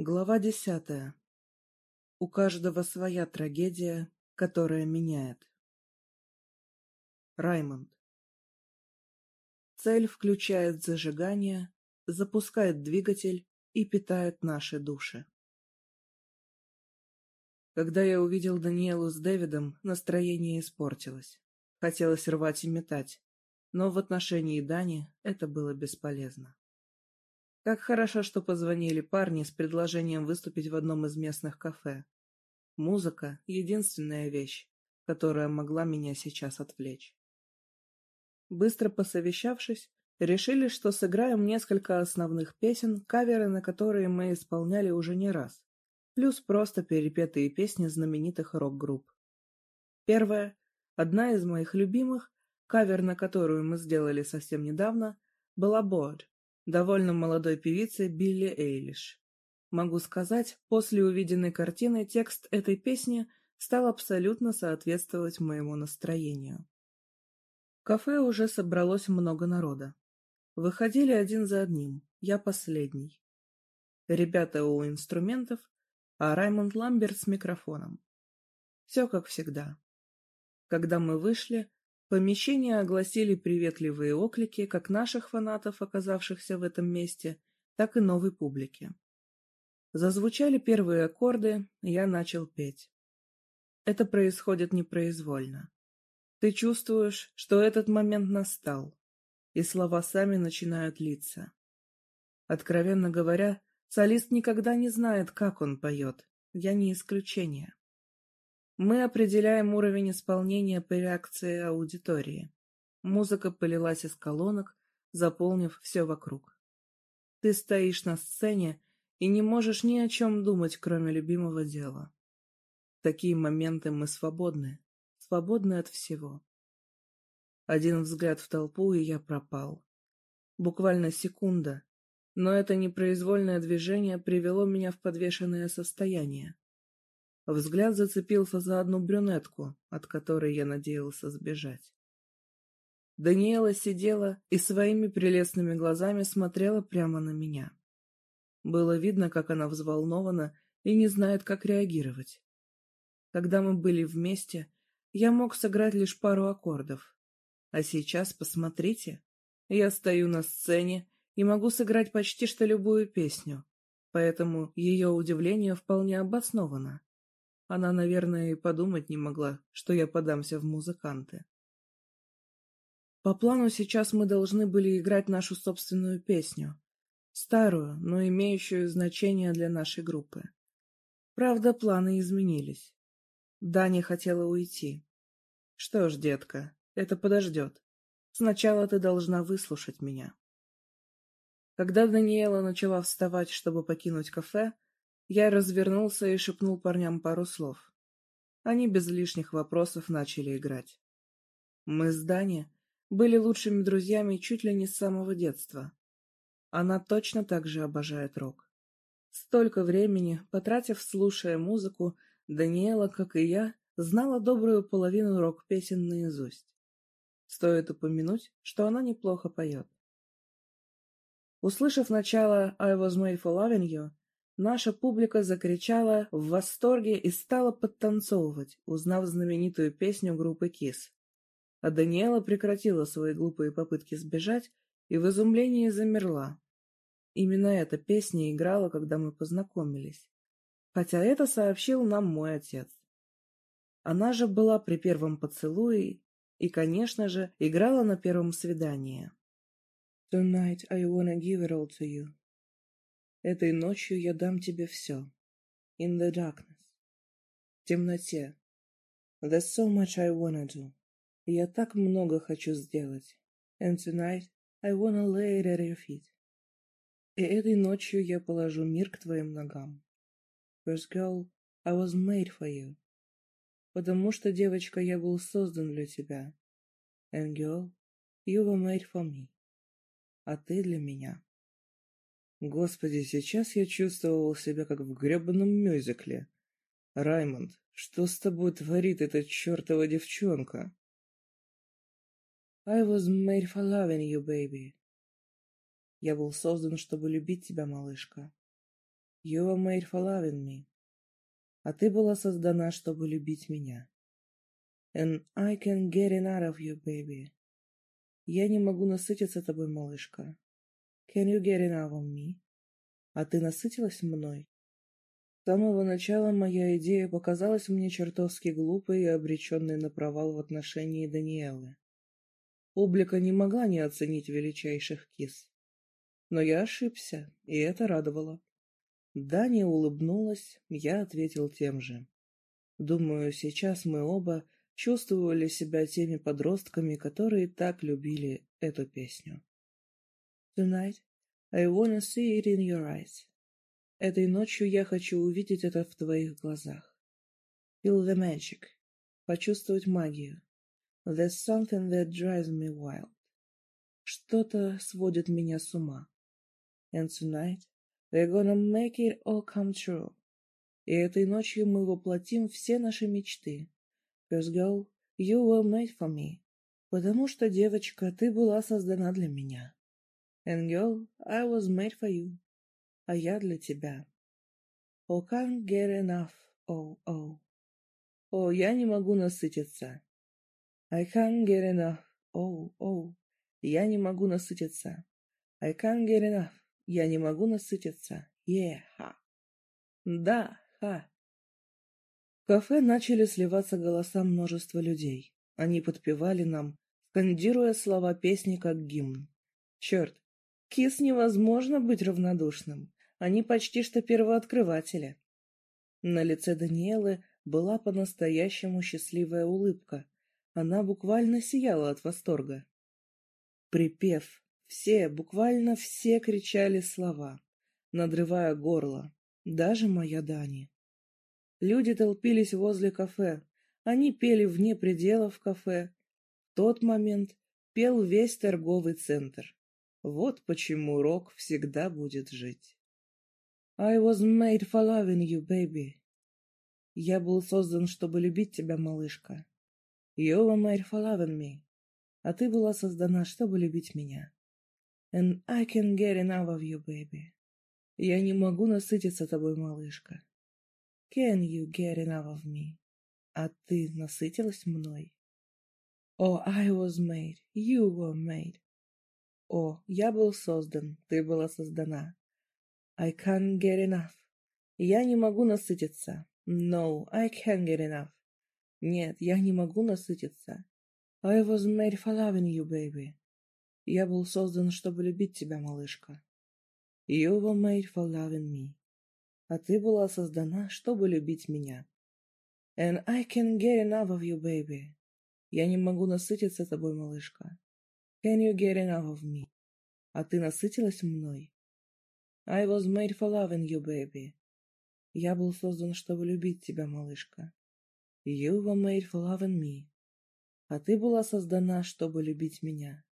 Глава десятая. У каждого своя трагедия, которая меняет. Раймонд. Цель включает зажигание, запускает двигатель и питает наши души. Когда я увидел Даниэлу с Дэвидом, настроение испортилось. Хотелось рвать и метать, но в отношении Дани это было бесполезно. Как хорошо, что позвонили парни с предложением выступить в одном из местных кафе. Музыка — единственная вещь, которая могла меня сейчас отвлечь. Быстро посовещавшись, решили, что сыграем несколько основных песен, каверы на которые мы исполняли уже не раз, плюс просто перепетые песни знаменитых рок-групп. Первая, одна из моих любимых, кавер на которую мы сделали совсем недавно, была «Bored», довольно молодой певицы Билли Эйлиш. Могу сказать, после увиденной картины текст этой песни стал абсолютно соответствовать моему настроению. В кафе уже собралось много народа. Выходили один за одним, я последний. Ребята у инструментов, а Раймонд Ламберт с микрофоном. Все как всегда. Когда мы вышли, Помещение огласили приветливые оклики как наших фанатов, оказавшихся в этом месте, так и новой публики. Зазвучали первые аккорды, я начал петь. Это происходит непроизвольно. Ты чувствуешь, что этот момент настал, и слова сами начинают литься. Откровенно говоря, солист никогда не знает, как он поет, я не исключение. Мы определяем уровень исполнения по реакции аудитории. Музыка полилась из колонок, заполнив все вокруг. Ты стоишь на сцене и не можешь ни о чем думать, кроме любимого дела. В такие моменты мы свободны, свободны от всего. Один взгляд в толпу, и я пропал. Буквально секунда, но это непроизвольное движение привело меня в подвешенное состояние. Взгляд зацепился за одну брюнетку, от которой я надеялся сбежать. Даниэла сидела и своими прелестными глазами смотрела прямо на меня. Было видно, как она взволнована и не знает, как реагировать. Когда мы были вместе, я мог сыграть лишь пару аккордов. А сейчас, посмотрите, я стою на сцене и могу сыграть почти что любую песню, поэтому ее удивление вполне обосновано. Она, наверное, и подумать не могла, что я подамся в музыканты. По плану сейчас мы должны были играть нашу собственную песню. Старую, но имеющую значение для нашей группы. Правда, планы изменились. Даня хотела уйти. Что ж, детка, это подождет. Сначала ты должна выслушать меня. Когда Даниэла начала вставать, чтобы покинуть кафе, я развернулся и шепнул парням пару слов. Они без лишних вопросов начали играть. Мы с Дани были лучшими друзьями чуть ли не с самого детства. Она точно так же обожает рок. Столько времени, потратив, слушая музыку, Даниэла, как и я, знала добрую половину рок-песен наизусть. Стоит упомянуть, что она неплохо поет. Услышав начало «I was made for loving you», Наша публика закричала в восторге и стала подтанцовывать, узнав знаменитую песню группы Kiss. А Даниэла прекратила свои глупые попытки сбежать и в изумлении замерла. Именно эта песня играла, когда мы познакомились. Хотя это сообщил нам мой отец. Она же была при первом поцелуе и, конечно же, играла на первом свидании. Tonight I wanna give it all to you. Этой ночью я дам тебе все. In the darkness. В темноте. There's so much I wanna do. Я так много хочу сделать. And tonight I wanna lay it at your feet. И этой ночью я положу мир к твоим ногам. First girl, I was made for you. Потому что, девочка, я был создан для тебя. And girl, you were made for me. А ты для меня. Господи, сейчас я чувствовал себя как в гребаном мюзикле. Раймонд, что с тобой творит эта чертова девчонка? I was made for loving you, baby. Я был создан, чтобы любить тебя, малышка. You were made for loving me. А ты была создана, чтобы любить меня. And I can get enough of you, baby. Я не могу насытиться тобой, малышка. Can you get enough of me? А ты насытилась мной? С самого начала моя идея показалась мне чертовски глупой и обреченной на провал в отношении Даниэлы. Публика не могла не оценить величайших кис. Но я ошибся, и это радовало. Дани улыбнулась, я ответил тем же. Думаю, сейчас мы оба чувствовали себя теми подростками, которые так любили эту песню. Tonight I wanna see it in your eyes. Этой ночью я хочу увидеть это в твоих глазах. Feel the magic. Почувствовать магию. There's something that drives me wild. Что-то сводит меня с ума. And tonight we're gonna make it all come true. И этой ночью мы воплотим все наши мечты. Cause girl, you were made for me. Потому что, девочка, ты была создана для меня. And girl, I was made for you. А я для тебя. Oh, can't get enough. Oh, oh. О, я не могу насытиться. I can't get enough. Oh, oh. Я не могу насытиться. I can't get enough. Я не могу насытиться. Yeah, ха. Да, ха. В кафе начали сливаться голоса множества людей. Они подпевали нам, скандируя слова песни как гимн. Черт, Кис невозможно быть равнодушным. Они почти что первооткрыватели. На лице Даниэлы была по-настоящему счастливая улыбка, она буквально сияла от восторга. Припев, все, буквально все кричали слова, надрывая горло, даже моя Дани. Люди толпились возле кафе, они пели вне пределов кафе. В тот момент пел весь торговый центр. Вот почему рок всегда будет жить. I was made for loving you, baby. Я был создан, чтобы любить тебя, малышка. You were made for loving me. А ты была создана, чтобы любить меня. And I can get enough of you, baby. Я не могу насытиться тобой, малышка. Can you get enough of me? А ты насытилась мной? Oh, I was made, you were made. О, я был создан, ты была создана. I can't get enough. Я не могу насытиться. No, I can't get enough. Нет, я не могу насытиться. I was made for loving you, baby. Я был создан, чтобы любить тебя, малышка. You were made for loving me. А ты была создана, чтобы любить меня. And I can get enough of you, baby. Я не могу насытиться тобой, малышка. Can you get enough of me? А ты насытилась мной? I was made for loving you, baby. Я был создан, чтобы любить тебя, малышка. You were made for loving me. А ты была создана, чтобы любить меня.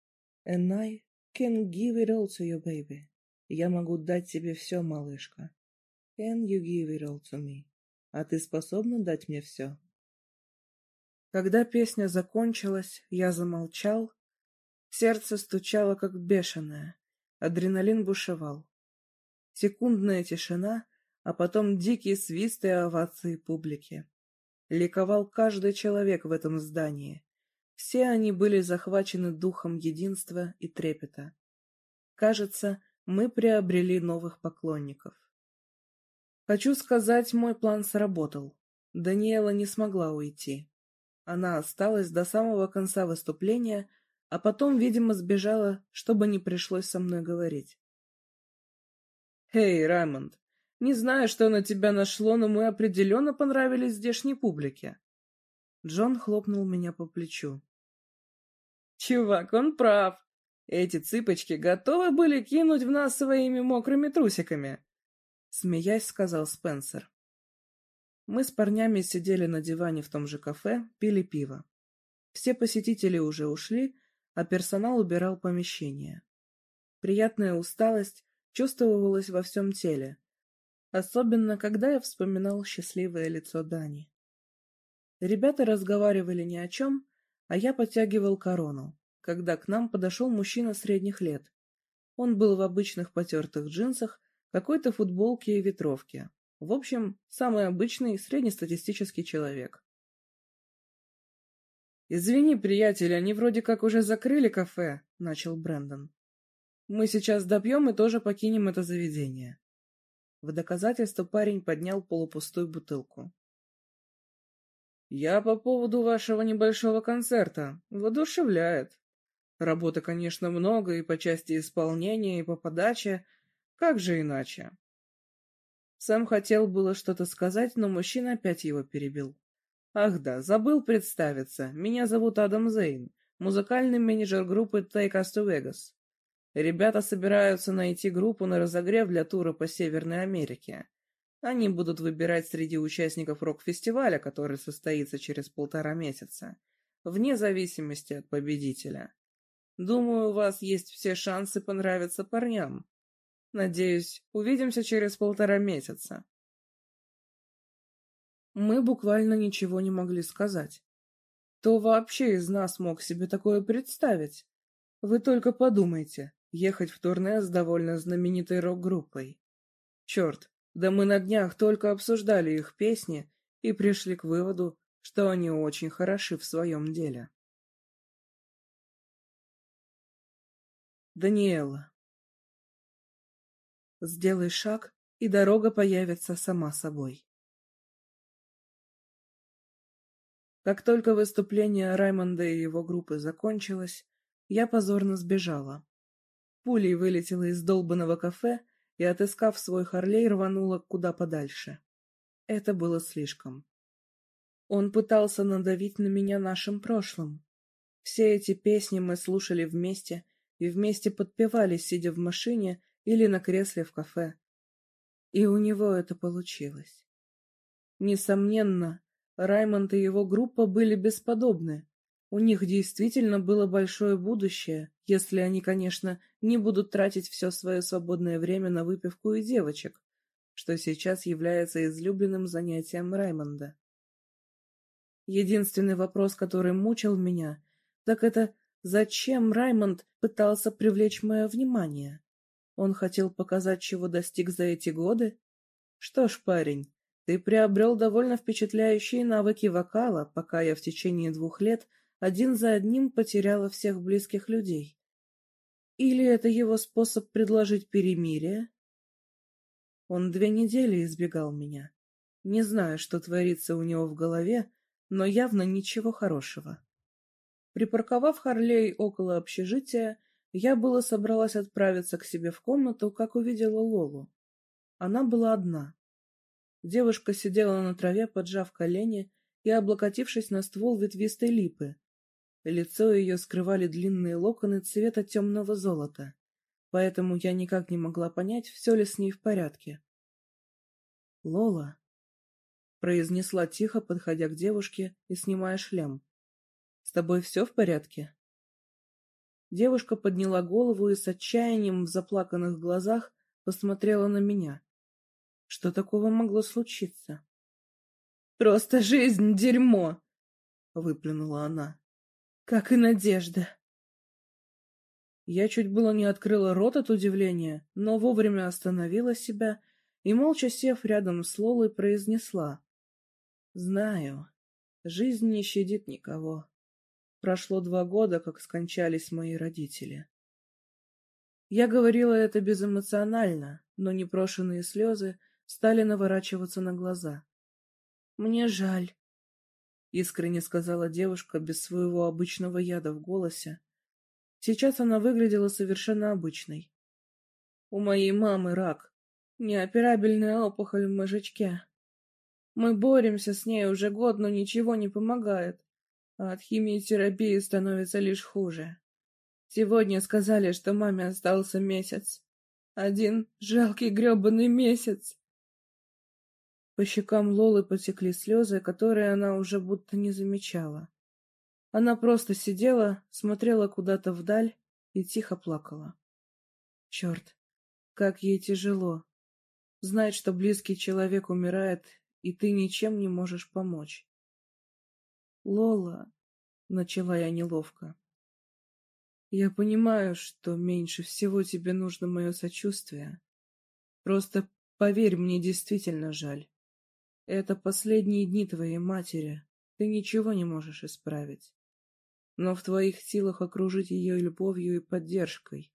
And I can give it all to you, baby. Я могу дать тебе все, малышка. Can you give it all to me? А ты способна дать мне все? Когда песня закончилась, я замолчал. Сердце стучало, как бешеное. Адреналин бушевал. Секундная тишина, а потом дикие свисты и овации публики. Ликовал каждый человек в этом здании. Все они были захвачены духом единства и трепета. Кажется, мы приобрели новых поклонников. Хочу сказать, мой план сработал. Даниэла не смогла уйти. Она осталась до самого конца выступления, а потом, видимо, сбежала, чтобы не пришлось со мной говорить. «Эй, Раймонд, не знаю, что на тебя нашло, но мы определенно понравились здешней публике. Джон хлопнул меня по плечу. Чувак, он прав. Эти цыпочки готовы были кинуть в нас своими мокрыми трусиками. Смеясь, сказал Спенсер. Мы с парнями сидели на диване в том же кафе, пили пиво. Все посетители уже ушли, а персонал убирал помещение. Приятная усталость чувствовалась во всем теле, Особенно, когда я вспоминал счастливое лицо Дани. Ребята разговаривали ни о чем, а я подтягивал корону, когда к нам подошел мужчина средних лет. Он был в обычных потертых джинсах какой-то футболке и ветровке. В общем, самый обычный среднестатистический человек. «Извини, приятель, они вроде как уже закрыли кафе», — начал Брэндон. «Мы сейчас допьем и тоже покинем это заведение». В доказательство парень поднял полупустую бутылку. «Я по поводу вашего небольшого концерта. Воодушевляет. Работы, конечно, много и по части исполнения, и по подаче. Как же иначе?» Сам хотел было что-то сказать, но мужчина опять его перебил. «Ах да, забыл представиться. Меня зовут Адам Зейн, музыкальный менеджер группы Take Us to Vegas. Ребята собираются найти группу на разогрев для тура по Северной Америке. Они будут выбирать среди участников рок-фестиваля, который состоится через полтора месяца, вне зависимости от победителя. Думаю, у вас есть все шансы понравиться парням. Надеюсь, увидимся через полтора месяца. Мы буквально ничего не могли сказать. Кто вообще из нас мог себе такое представить? Вы только подумайте, ехать в турне с довольно знаменитой рок-группой. Черт, да мы на днях только обсуждали их песни и пришли к выводу, что они очень хороши в своем деле. Даниэла. Сделай шаг, и дорога появится сама собой. Как только выступление Раймонда и его группы закончилось, я позорно сбежала. Пулей вылетела из долбанного кафе и, отыскав свой Харлей, рванула куда подальше. Это было слишком. Он пытался надавить на меня нашим прошлым. Все эти песни мы слушали вместе и вместе подпевали, сидя в машине или на кресле в кафе. И у него это получилось. Несомненно, Раймонд и его группа были бесподобны, у них действительно было большое будущее, если они, конечно, не будут тратить все свое свободное время на выпивку и девочек, что сейчас является излюбленным занятием Раймонда. Единственный вопрос, который мучил меня, так это зачем Раймонд пытался привлечь мое внимание? Он хотел показать, чего достиг за эти годы? Что ж, парень, ты приобрел довольно впечатляющие навыки вокала, пока я в течение двух лет один за одним потеряла всех близких людей. Или это его способ предложить перемирие? Он две недели избегал меня. Не знаю, что творится у него в голове, но явно ничего хорошего. Припарковав Харлей около общежития, я было собралась отправиться к себе в комнату, как увидела Лолу. Она была одна. Девушка сидела на траве, поджав колени и облокотившись на ствол ветвистой липы, Лицо ее скрывали длинные локоны цвета темного золота, поэтому я никак не могла понять, все ли с ней в порядке. «Лола», — произнесла тихо, подходя к девушке и снимая шлем, — «с тобой все в порядке?» Девушка подняла голову и с отчаянием в заплаканных глазах посмотрела на меня. Что такого могло случиться? «Просто жизнь — дерьмо!» — выплюнула она как и надежда. Я чуть было не открыла рот от удивления, но вовремя остановила себя и, молча сев рядом с Лолой, произнесла. «Знаю, жизнь не щадит никого. Прошло два года, как скончались мои родители». Я говорила это безэмоционально, но непрошенные слезы стали наворачиваться на глаза. «Мне жаль», искренне сказала девушка без своего обычного яда в голосе. Сейчас она выглядела совершенно обычной. У моей мамы рак, неоперабельная опухоль в мозжечке. Мы боремся с ней уже год, но ничего не помогает, а от химиотерапии становится лишь хуже. Сегодня сказали, что маме остался месяц. Один жалкий гребаный месяц. По щекам Лолы потекли слезы, которые она уже будто не замечала. Она просто сидела, смотрела куда-то вдаль и тихо плакала. Черт, как ей тяжело. Знать, что близкий человек умирает, и ты ничем не можешь помочь. Лола, начала я неловко. Я понимаю, что меньше всего тебе нужно мое сочувствие. Просто поверь, мне действительно жаль. Это последние дни твоей матери. Ты ничего не можешь исправить. Но в твоих силах окружить ее любовью и поддержкой.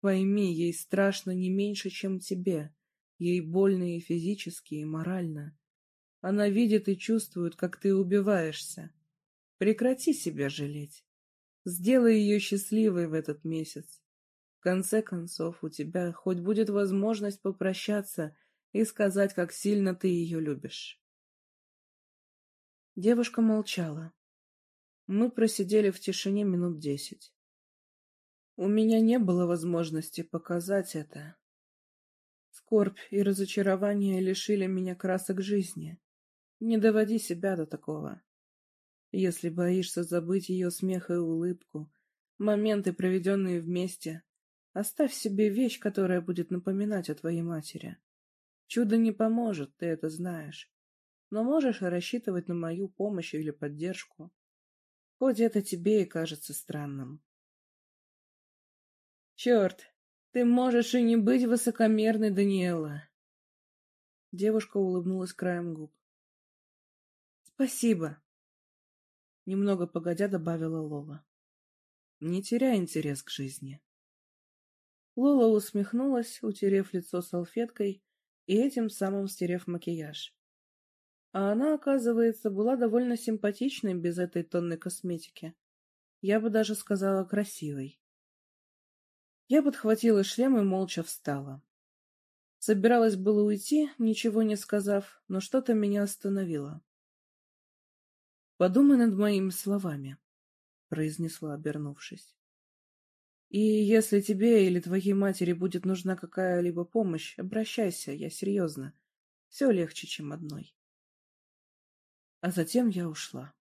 Пойми, ей страшно не меньше, чем тебе. Ей больно и физически, и морально. Она видит и чувствует, как ты убиваешься. Прекрати себя жалеть. Сделай ее счастливой в этот месяц. В конце концов, у тебя хоть будет возможность попрощаться и сказать, как сильно ты ее любишь. Девушка молчала. Мы просидели в тишине минут десять. У меня не было возможности показать это. Скорбь и разочарование лишили меня красок жизни. Не доводи себя до такого. Если боишься забыть ее смех и улыбку, моменты, проведенные вместе, оставь себе вещь, которая будет напоминать о твоей матери. Чудо не поможет, ты это знаешь. Но можешь рассчитывать на мою помощь или поддержку. Хоть это тебе и кажется странным. Черт, ты можешь и не быть высокомерной, Даниэла. Девушка улыбнулась краем губ. Спасибо. Немного погодя добавила Лола. Не теряй интерес к жизни. Лола усмехнулась, утерев лицо салфеткой и этим самым стерев макияж. А она, оказывается, была довольно симпатичной без этой тонны косметики. Я бы даже сказала красивой. Я подхватила шлем и молча встала. Собиралась было уйти, ничего не сказав, но что-то меня остановило. «Подумай над моими словами», — произнесла, обернувшись. «И если тебе или твоей матери будет нужна какая-либо помощь, обращайся, я серьезно. Все легче, чем одной». А затем я ушла.